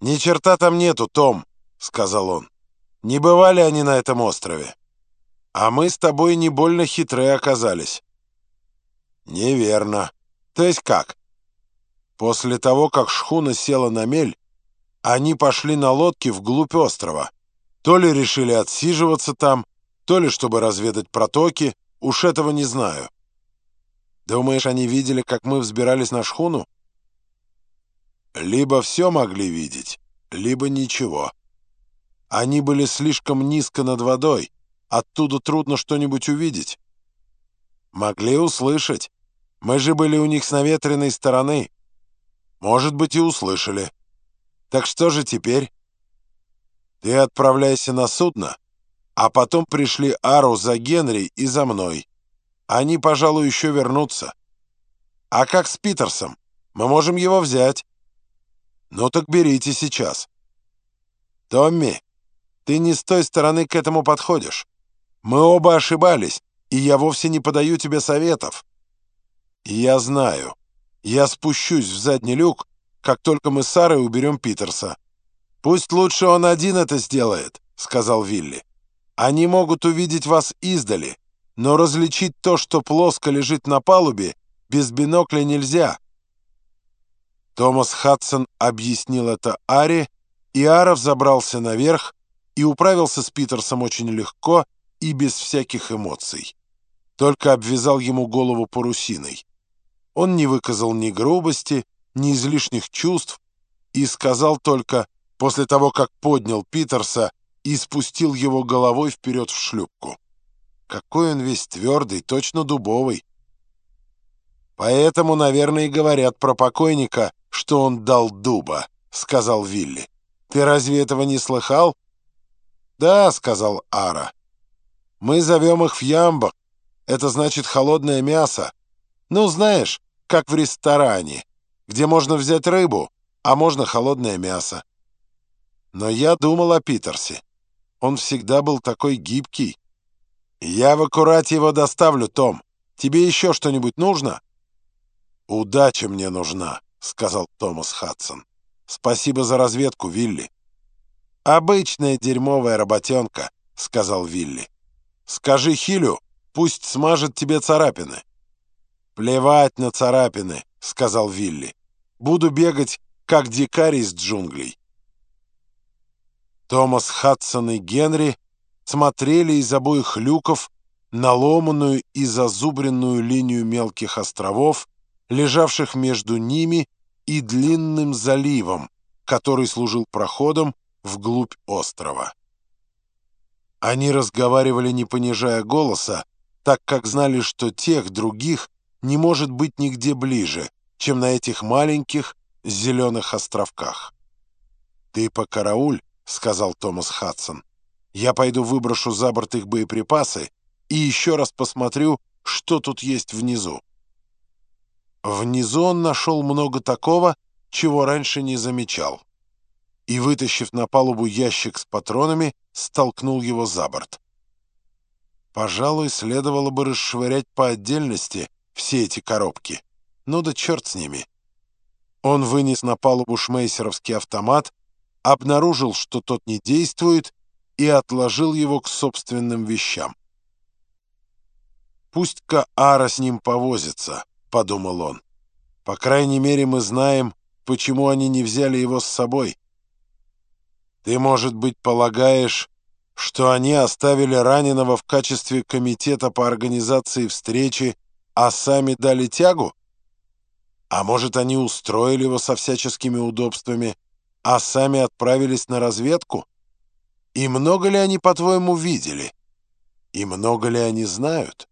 «Ни черта там нету, Том», — сказал он. «Не бывали они на этом острове. А мы с тобой не больно хитрые оказались». «Неверно. То есть как?» После того, как шхуна села на мель, они пошли на лодке вглубь острова. То ли решили отсиживаться там, то ли чтобы разведать протоки, уж этого не знаю. Думаешь, они видели, как мы взбирались на шхуну? Либо все могли видеть, либо ничего. Они были слишком низко над водой, оттуда трудно что-нибудь увидеть. Могли услышать. Мы же были у них с наветренной стороны. Может быть, и услышали. Так что же теперь? Ты отправляйся на судно, а потом пришли Ару за Генри и за мной. Они, пожалуй, еще вернутся. А как с Питерсом? Мы можем его взять. Ну так берите сейчас. Томми, ты не с той стороны к этому подходишь. Мы оба ошибались, и я вовсе не подаю тебе советов. я знаю. Я спущусь в задний люк, как только мы с Сарой уберем Питерса. Пусть лучше он один это сделает, сказал Вилли. Они могут увидеть вас издали, но различить то, что плоско лежит на палубе, без бинокля нельзя. Томас Хадсон объяснил это Аре, и Аров забрался наверх и управился с Питерсом очень легко и без всяких эмоций. Только обвязал ему голову парусиной. Он не выказал ни грубости, ни излишних чувств и сказал только, после того, как поднял Питерса и спустил его головой вперед в шлюпку. Какой он весь твердый, точно дубовый. Поэтому, наверное, и говорят про покойника, что он дал дуба, — сказал Вилли. Ты разве этого не слыхал? Да, — сказал Ара. Мы зовем их в ямбах. Это значит холодное мясо. Ну, знаешь, как в ресторане, где можно взять рыбу, а можно холодное мясо. Но я думал о Питерсе. Он всегда был такой гибкий. Я в аккурате его доставлю, Том. Тебе еще что-нибудь нужно? Удача мне нужна. — сказал Томас Хадсон. «Спасибо за разведку, Вилли». «Обычная дерьмовая работенка», — сказал Вилли. «Скажи Хилю, пусть смажет тебе царапины». «Плевать на царапины», — сказал Вилли. «Буду бегать, как дикарь из джунглей». Томас Хадсон и Генри смотрели из обоих люков на ломаную и зазубренную линию мелких островов, лежавших между ними и длинным заливом, который служил проходом вглубь острова. Они разговаривали, не понижая голоса, так как знали, что тех, других, не может быть нигде ближе, чем на этих маленьких зеленых островках. «Ты покарауль», — сказал Томас Хадсон. «Я пойду выброшу за борт их боеприпасы и еще раз посмотрю, что тут есть внизу». Внизу он нашел много такого, чего раньше не замечал. И, вытащив на палубу ящик с патронами, столкнул его за борт. Пожалуй, следовало бы расшвырять по отдельности все эти коробки. Ну да черт с ними. Он вынес на палубу шмейсеровский автомат, обнаружил, что тот не действует, и отложил его к собственным вещам. Пусть-ка Ара с ним повозится. — подумал он. «По крайней мере, мы знаем, почему они не взяли его с собой. Ты, может быть, полагаешь, что они оставили раненого в качестве комитета по организации встречи, а сами дали тягу? А может, они устроили его со всяческими удобствами, а сами отправились на разведку? И много ли они, по-твоему, видели? И много ли они знают?»